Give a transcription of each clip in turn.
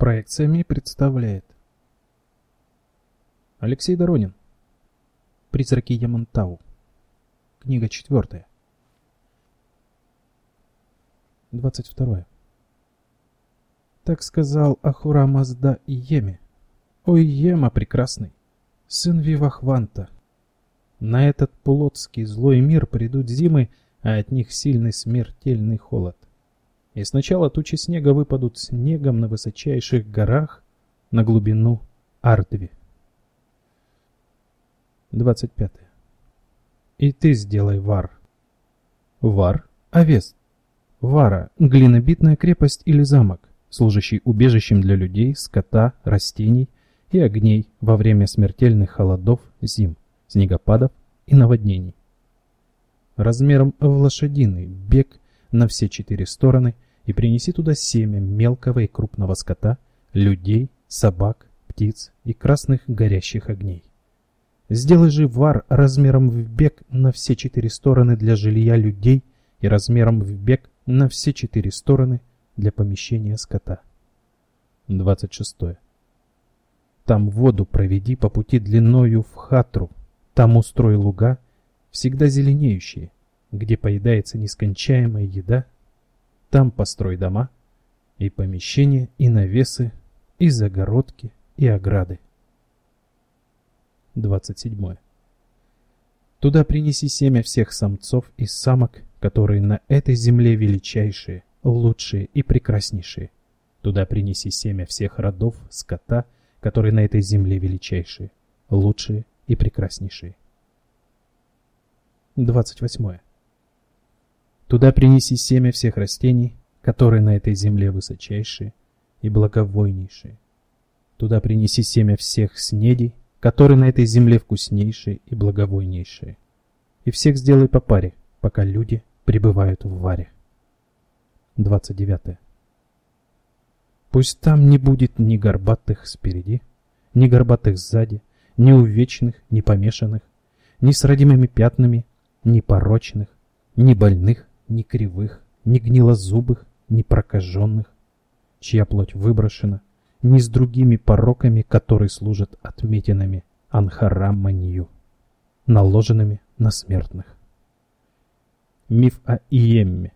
Проекциями представляет Алексей Доронин Призраки Ямантау Книга четвертая 22. Так сказал Ахура Мазда Иеме. Ой, Ема прекрасный, сын Вивахванта. На этот плотский злой мир придут зимы, а от них сильный смертельный холод. И сначала тучи снега выпадут снегом на высочайших горах на глубину Ардви. 25. И ты сделай вар. Вар — овес. Вара – глинобитная крепость или замок, служащий убежищем для людей, скота, растений и огней во время смертельных холодов зим, снегопадов и наводнений. Размером в лошадиный бег на все четыре стороны и принеси туда семя мелкого и крупного скота, людей, собак, птиц и красных горящих огней. Сделай же вар размером в бег на все четыре стороны для жилья людей и размером в бег на все четыре стороны для помещения скота. 26. Там воду проведи по пути длиною в хатру, там устрой луга, всегда зеленеющие, где поедается нескончаемая еда, там построй дома и помещения, и навесы, и загородки, и ограды. 27. Туда принеси семя всех самцов и самок, которые на этой земле величайшие, лучшие и прекраснейшие. Туда принеси семя всех родов скота, которые на этой земле величайшие, лучшие и прекраснейшие. 28. Туда принеси семя всех растений, которые на этой земле высочайшие и благовойнейшие. Туда принеси семя всех снедей, которые на этой земле вкуснейшие и благовойнейшие. И всех сделай по паре, пока люди пребывают в варе. 29. Пусть там не будет ни горбатых спереди, ни горбатых сзади, ни увечных, ни помешанных, ни с родимыми пятнами, ни порочных, ни больных, ни кривых, ни гнилозубых, ни прокаженных, чья плоть выброшена, ни с другими пороками, которые служат отметинами анхараманию, наложенными на смертных. Миф о Иемме.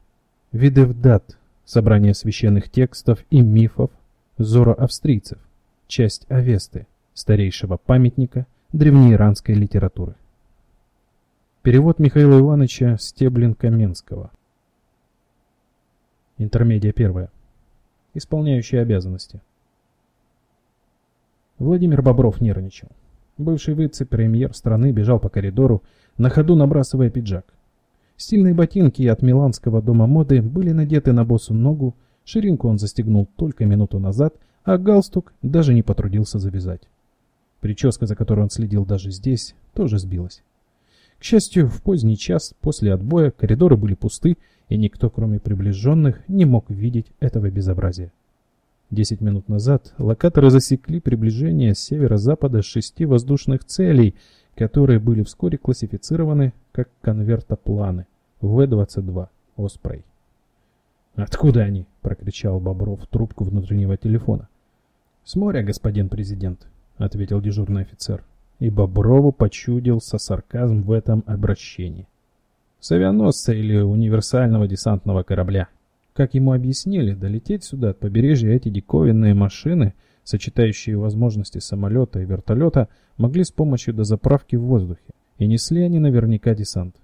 Видевдат. Собрание священных текстов и мифов зороавстрийцев. Часть Авесты, старейшего памятника древнеиранской литературы. Перевод Михаила Ивановича Стеблин-Каменского. Интермедия первая. Исполняющие обязанности. Владимир Бобров нервничал. Бывший вице-премьер страны бежал по коридору, на ходу набрасывая пиджак. Стильные ботинки от миланского дома моды были надеты на босу ногу, ширинку он застегнул только минуту назад, а галстук даже не потрудился завязать. Прическа, за которой он следил даже здесь, тоже сбилась. К счастью, в поздний час после отбоя коридоры были пусты, и никто, кроме приближенных, не мог видеть этого безобразия. Десять минут назад локаторы засекли приближение с северо-запада шести воздушных целей, которые были вскоре классифицированы как конвертопланы В-22 «Оспрей». «Откуда они?» — прокричал Бобров в трубку внутреннего телефона. «С моря, господин президент», — ответил дежурный офицер. И Боброву почудился сарказм в этом обращении. «С авианосца или универсального десантного корабля». Как ему объяснили, долететь сюда от побережья эти диковинные машины — сочетающие возможности самолета и вертолета, могли с помощью дозаправки в воздухе, и несли они наверняка десант.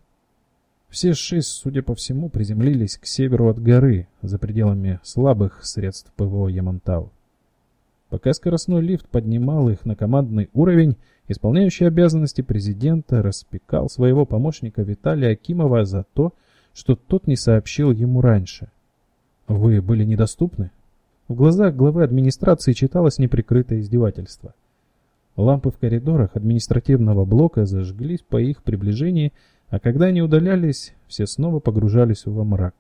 Все шесть, судя по всему, приземлились к северу от горы, за пределами слабых средств ПВО Ямантау. Пока скоростной лифт поднимал их на командный уровень, исполняющий обязанности президента распекал своего помощника Виталия Акимова за то, что тот не сообщил ему раньше. «Вы были недоступны?» В глазах главы администрации читалось неприкрытое издевательство. Лампы в коридорах административного блока зажглись по их приближении, а когда они удалялись, все снова погружались во мрак.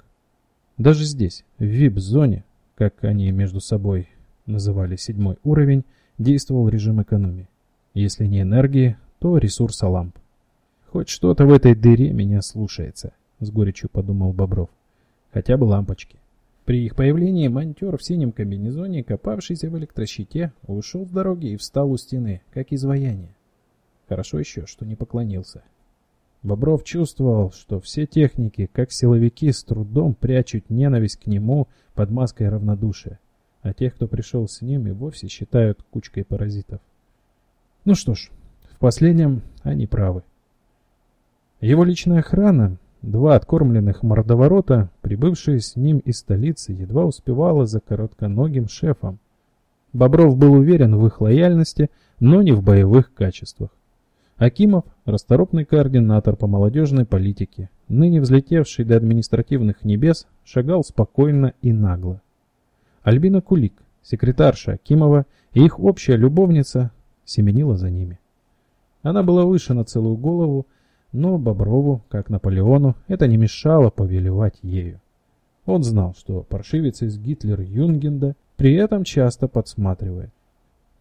Даже здесь, в VIP-зоне, как они между собой называли седьмой уровень, действовал режим экономии. Если не энергии, то ресурса ламп. «Хоть что-то в этой дыре меня слушается», — с горечью подумал Бобров. «Хотя бы лампочки». При их появлении монтер в синем комбинезоне, копавшийся в электрощите, ушел с дороги и встал у стены, как изваяние. Хорошо еще, что не поклонился. Бобров чувствовал, что все техники, как силовики, с трудом прячут ненависть к нему под маской равнодушия, а тех, кто пришел с ним, и вовсе считают кучкой паразитов. Ну что ж, в последнем они правы. Его личная охрана, два откормленных мордоворота, прибывшие с ним из столицы, едва успевала за коротконогим шефом. Бобров был уверен в их лояльности, но не в боевых качествах. Акимов, расторопный координатор по молодежной политике, ныне взлетевший до административных небес, шагал спокойно и нагло. Альбина Кулик, секретарша Акимова и их общая любовница, семенила за ними. Она была выше на целую голову, но Боброву, как Наполеону, это не мешало повелевать ею. Он знал, что паршивец из Гитлерюгенда при этом часто подсматривает.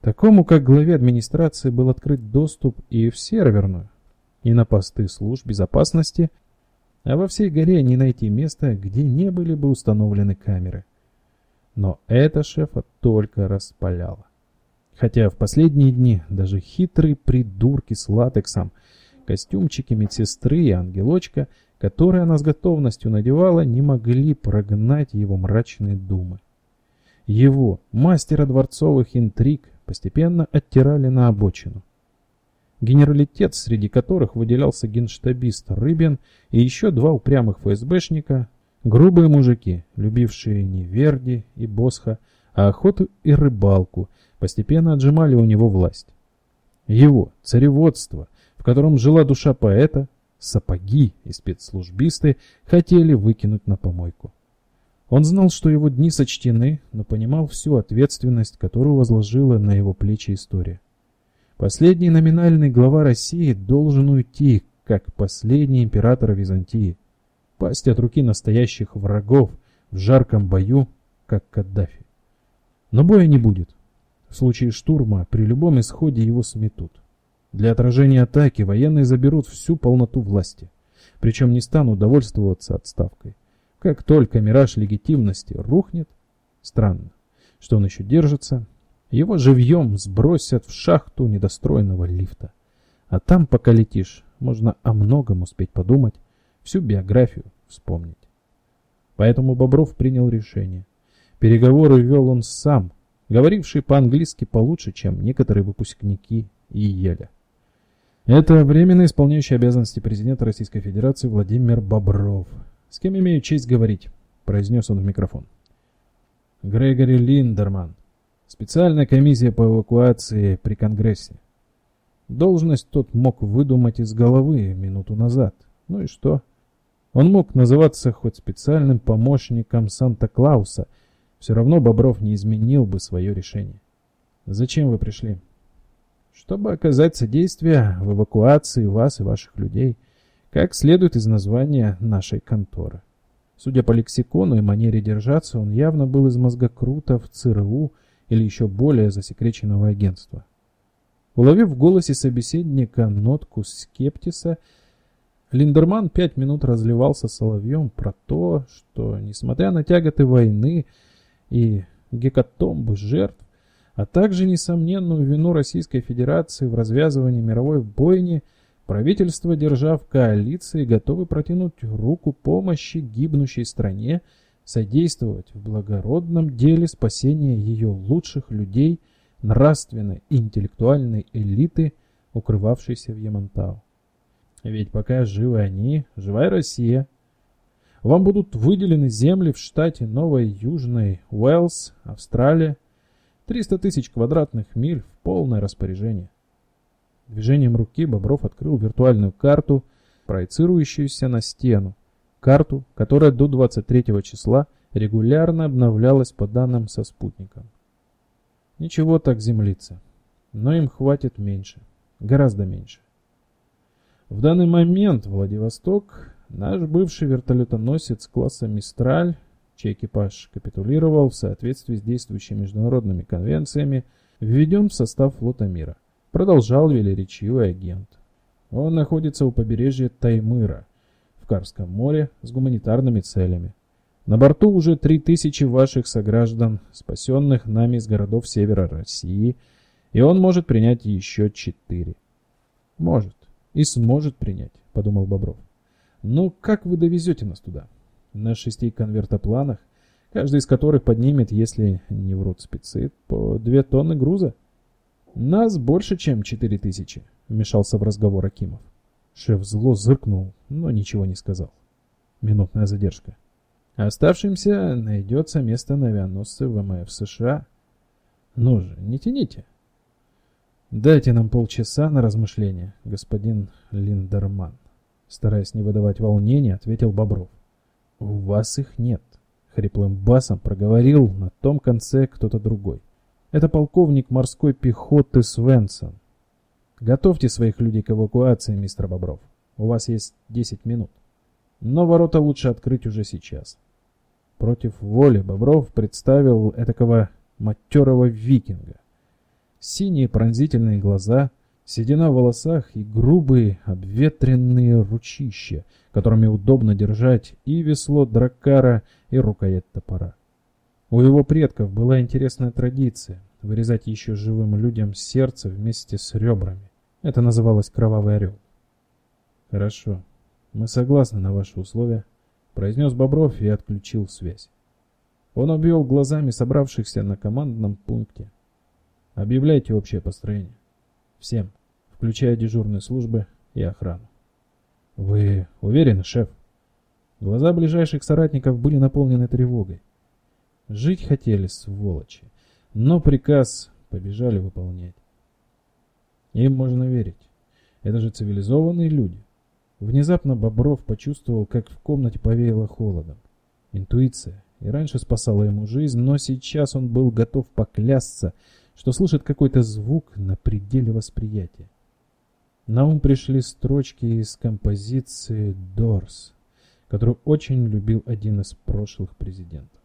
Такому, как главе администрации, был открыт доступ и в серверную, и на посты служб безопасности, а во всей горе не найти места, где не были бы установлены камеры. Но это шефа только распаляло. Хотя в последние дни даже хитрые придурки с латексом, костюмчики медсестры и ангелочка, которые она с готовностью надевала, не могли прогнать его мрачные думы. Его, мастера дворцовых интриг, постепенно оттирали на обочину. Генералитет, среди которых выделялся генштабист Рыбин и еще два упрямых ФСБшника, грубые мужики, любившие не Верди и Босха, а охоту и рыбалку, постепенно отжимали у него власть. Его, цареводство, в котором жила душа поэта, сапоги и спецслужбисты хотели выкинуть на помойку. Он знал, что его дни сочтены, но понимал всю ответственность, которую возложила на его плечи история. Последний номинальный глава России должен уйти, как последний император Византии, пасть от руки настоящих врагов в жарком бою, как Каддафи. Но боя не будет. В случае штурма при любом исходе его сметут. Для отражения атаки военные заберут всю полноту власти, причем не станут довольствоваться отставкой. Как только мираж легитимности рухнет, странно, что он еще держится, его живьем сбросят в шахту недостроенного лифта. А там, пока летишь, можно о многом успеть подумать, всю биографию вспомнить. Поэтому Бобров принял решение. Переговоры вел он сам, говоривший по-английски получше, чем некоторые выпускники ИЕЛя. Это временно исполняющий обязанности президента Российской Федерации Владимир Бобров, «С кем имею честь говорить?» — произнес он в микрофон. «Грегори Линдерман. Специальная комиссия по эвакуации при Конгрессе. Должность тот мог выдумать из головы минуту назад. Ну и что? Он мог называться хоть специальным помощником Санта-Клауса. Все равно Бобров не изменил бы свое решение. Зачем вы пришли? Чтобы оказать содействие в эвакуации вас и ваших людей — как следует из названия нашей конторы. Судя по лексикону и манере держаться, он явно был из мозгокрутов ЦРУ или еще более засекреченного агентства. Уловив в голосе собеседника нотку скептиса, Линдерман пять минут разливался соловьем про то, что, несмотря на тяготы войны и гекатомбы жертв, а также несомненную вину Российской Федерации в развязывании мировой бойни, Правительство, держа в коалиции, готовы протянуть руку помощи гибнущей стране, содействовать в благородном деле спасения ее лучших людей, нравственной и интеллектуальной элиты, укрывавшейся в Ямантау. Ведь пока живы они, живая Россия. Вам будут выделены земли в штате Новой Южной Уэллс, Австралия. 300 тысяч квадратных миль в полное распоряжение. Движением руки Бобров открыл виртуальную карту, проецирующуюся на стену. Карту, которая до 23 числа регулярно обновлялась по данным со спутником. Ничего так землица. Но им хватит меньше. Гораздо меньше. В данный момент Владивосток, наш бывший вертолетоносец класса «Мистраль», чей экипаж капитулировал в соответствии с действующими международными конвенциями, введен в состав флота мира – Продолжал велеречивый агент. Он находится у побережья Таймыра в Карском море с гуманитарными целями. На борту уже три тысячи ваших сограждан, спасенных нами из городов севера России, и он может принять еще четыре. Может. И сможет принять, подумал Бобров. Ну, как вы довезете нас туда? На шести конвертопланах, каждый из которых поднимет, если не врут спецы, по две тонны груза? Нас больше, чем четыре тысячи, вмешался в разговор Акимов. Шеф зло зыркнул, но ничего не сказал. Минутная задержка. Оставшимся найдется место на авианосце ВМФ США. Ну же, не тяните. Дайте нам полчаса на размышление, господин Линдерман. Стараясь не выдавать волнения, ответил Бобров. У вас их нет. Хриплым басом проговорил на том конце кто-то другой. Это полковник морской пехоты Свенсон. Готовьте своих людей к эвакуации, мистер Бобров. У вас есть 10 минут. Но ворота лучше открыть уже сейчас. Против воли Бобров представил этакого матерого викинга. Синие пронзительные глаза, седина в волосах и грубые обветренные ручища, которыми удобно держать и весло дракара, и рукоять топора. У его предков была интересная традиция вырезать еще живым людям сердце вместе с ребрами. Это называлось «Кровавый орел». «Хорошо, мы согласны на ваши условия», — произнес Бобров и отключил связь. Он обвел глазами собравшихся на командном пункте. «Объявляйте общее построение. Всем, включая дежурные службы и охрану». «Вы уверены, шеф?» Глаза ближайших соратников были наполнены тревогой. Жить хотели, сволочи, но приказ побежали выполнять. Им можно верить. Это же цивилизованные люди. Внезапно Бобров почувствовал, как в комнате повеяло холодом. Интуиция и раньше спасала ему жизнь, но сейчас он был готов поклясться, что слышит какой-то звук на пределе восприятия. На ум пришли строчки из композиции «Doors», которую очень любил один из прошлых президентов.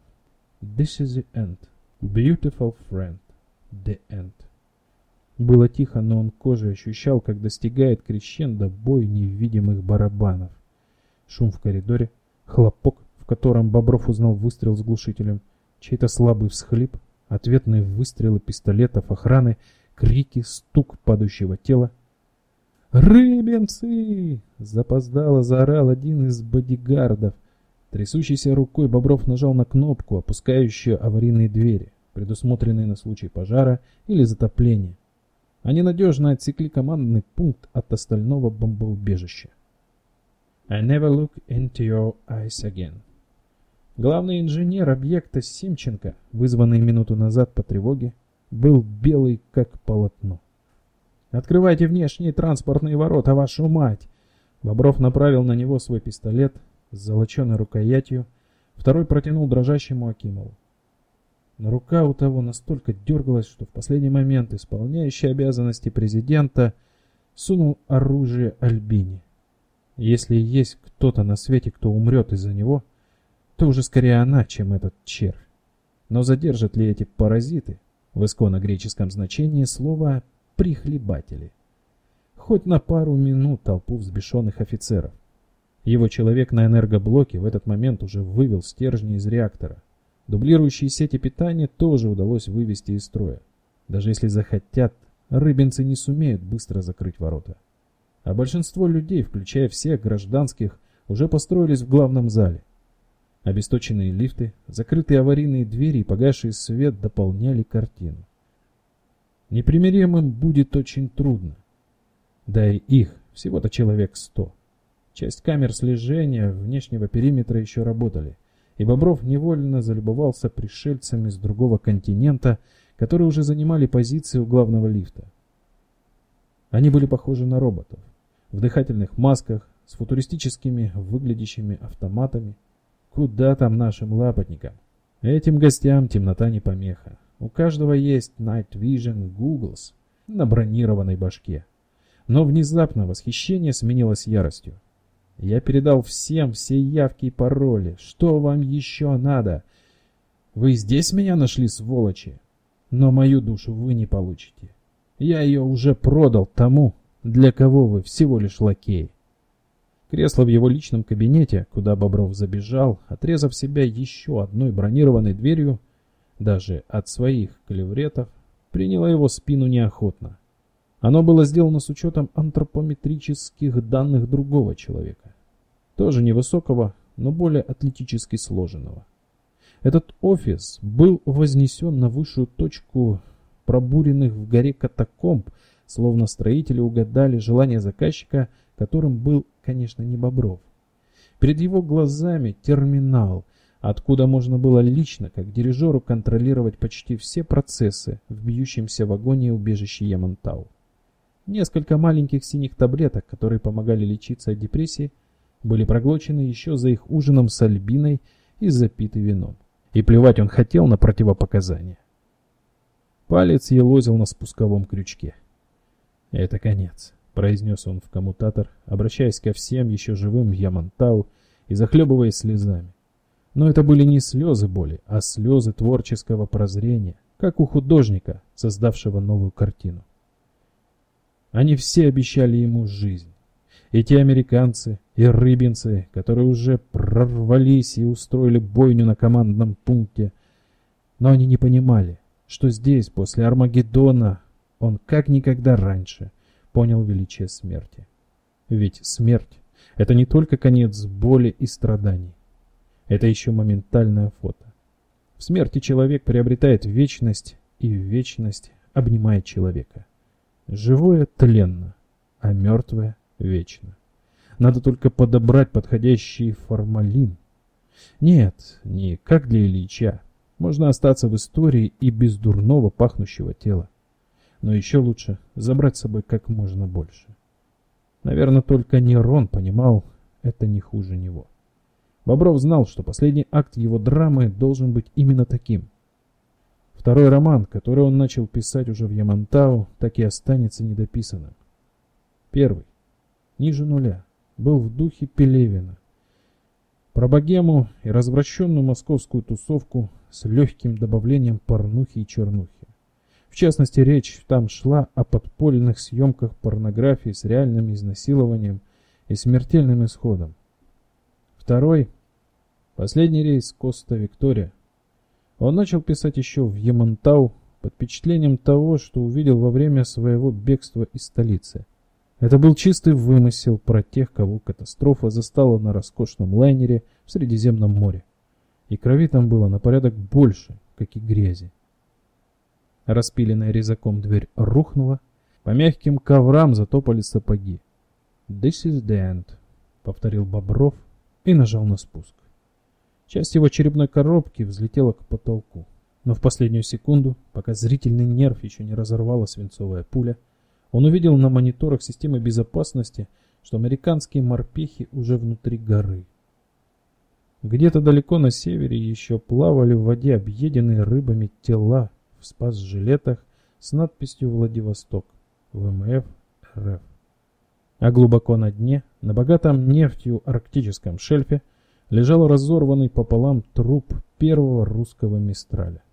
This is the end. Beautiful friend. The end. Было тихо, но он кожей ощущал, как достигает крещендо бой невидимых барабанов. Шум в коридоре, хлопок, в котором Бобров узнал выстрел с глушителем, чей-то слабый всхлип, ответные выстрелы пистолетов охраны, крики, стук падающего тела. «Рыбинцы!» — запоздало заорал один из бодигардов. Трясущейся рукой Бобров нажал на кнопку, опускающую аварийные двери, предусмотренные на случай пожара или затопления. Они надежно отсекли командный пункт от остального бомбоубежища. I never look into your eyes again. Главный инженер объекта Симченко, вызванный минуту назад по тревоге, был белый как полотно. «Открывайте внешние транспортные ворота, вашу мать!» Бобров направил на него свой пистолет с золоченой рукоятью, второй протянул дрожащему Акимову. Но рука у того настолько дергалась, что в последний момент исполняющий обязанности президента сунул оружие Альбине. Если есть кто-то на свете, кто умрет из-за него, то уже скорее она, чем этот червь. Но задержат ли эти паразиты, в исконно-греческом значении слова «прихлебатели»? Хоть на пару минут толпу взбешенных офицеров. Его человек на энергоблоке в этот момент уже вывел стержни из реактора. Дублирующие сети питания тоже удалось вывести из строя. Даже если захотят, рыбинцы не сумеют быстро закрыть ворота. А большинство людей, включая всех гражданских, уже построились в главном зале. Обесточенные лифты, закрытые аварийные двери и погасший свет дополняли картину. Непримиримым будет очень трудно. Да и их всего-то человек сто. Часть камер слежения внешнего периметра еще работали и Бобров невольно залюбовался пришельцами с другого континента, которые уже занимали позиции у главного лифта. Они были похожи на роботов, в дыхательных масках, с футуристическими выглядящими автоматами. Куда там нашим лапотникам? Этим гостям темнота не помеха. У каждого есть Night Vision Googles на бронированной башке. Но внезапно восхищение сменилось яростью. Я передал всем все явки и пароли. Что вам еще надо? Вы здесь меня нашли, сволочи? Но мою душу вы не получите. Я ее уже продал тому, для кого вы всего лишь лакей. Кресло в его личном кабинете, куда Бобров забежал, отрезав себя еще одной бронированной дверью, даже от своих клевретов, приняло его спину неохотно. Оно было сделано с учетом антропометрических данных другого человека. Тоже невысокого, но более атлетически сложенного. Этот офис был вознесен на высшую точку пробуренных в горе катакомб, словно строители угадали желание заказчика, которым был, конечно, не Бобров. Перед его глазами терминал, откуда можно было лично, как дирижеру, контролировать почти все процессы в бьющемся вагоне убежища Ямантау. Несколько маленьких синих таблеток, которые помогали лечиться от депрессии, были проглочены еще за их ужином с Альбиной и запиты вином. И плевать он хотел на противопоказания. Палец елозил на спусковом крючке. «Это конец», — произнес он в коммутатор, обращаясь ко всем еще живым Ямантау и захлебываясь слезами. Но это были не слезы боли, а слезы творческого прозрения, как у художника, создавшего новую картину. Они все обещали ему жизнь. И те американцы, и рыбинцы, которые уже прорвались и устроили бойню на командном пункте. Но они не понимали, что здесь, после Армагеддона, он как никогда раньше понял величие смерти. Ведь смерть — это не только конец боли и страданий. Это еще моментальное фото. В смерти человек приобретает вечность, и вечность обнимает человека. Живое тленно, а мертвое вечно. Надо только подобрать подходящий формалин. Нет, не как для Ильича. Можно остаться в истории и без дурного пахнущего тела. Но еще лучше забрать с собой как можно больше. Наверное, только Нерон понимал, это не хуже него. Бобров знал, что последний акт его драмы должен быть именно таким. Второй роман, который он начал писать уже в Ямантау, так и останется недописанным. Первый, ниже нуля, был в духе Пелевина. Про богему и развращенную московскую тусовку с легким добавлением порнухи и чернухи. В частности, речь там шла о подпольных съемках порнографии с реальным изнасилованием и смертельным исходом. Второй – последний рейс Коста-Виктория – он начал писать еще в Ямантау под впечатлением того, что увидел во время своего бегства из столицы. Это был чистый вымысел про тех, кого катастрофа застала на роскошном лайнере в Средиземном море. И крови там было на порядок больше, как и грязи. Распиленная резаком дверь рухнула, по мягким коврам затопали сапоги. «This is the end», — повторил Бобров и нажал на спуск. Часть его черепной коробки взлетела к потолку. Но в последнюю секунду, пока зрительный нерв еще не разорвала свинцовая пуля, он увидел на мониторах системы безопасности, что американские морпехи уже внутри горы. Где-то далеко на севере еще плавали в воде объеденные рыбами тела в спас-жилетах с надписью «Владивосток», ВМФ, РФ. А глубоко на дне, на богатом нефтью арктическом шельфе, лежал разорванный пополам труп первого русского мистраля.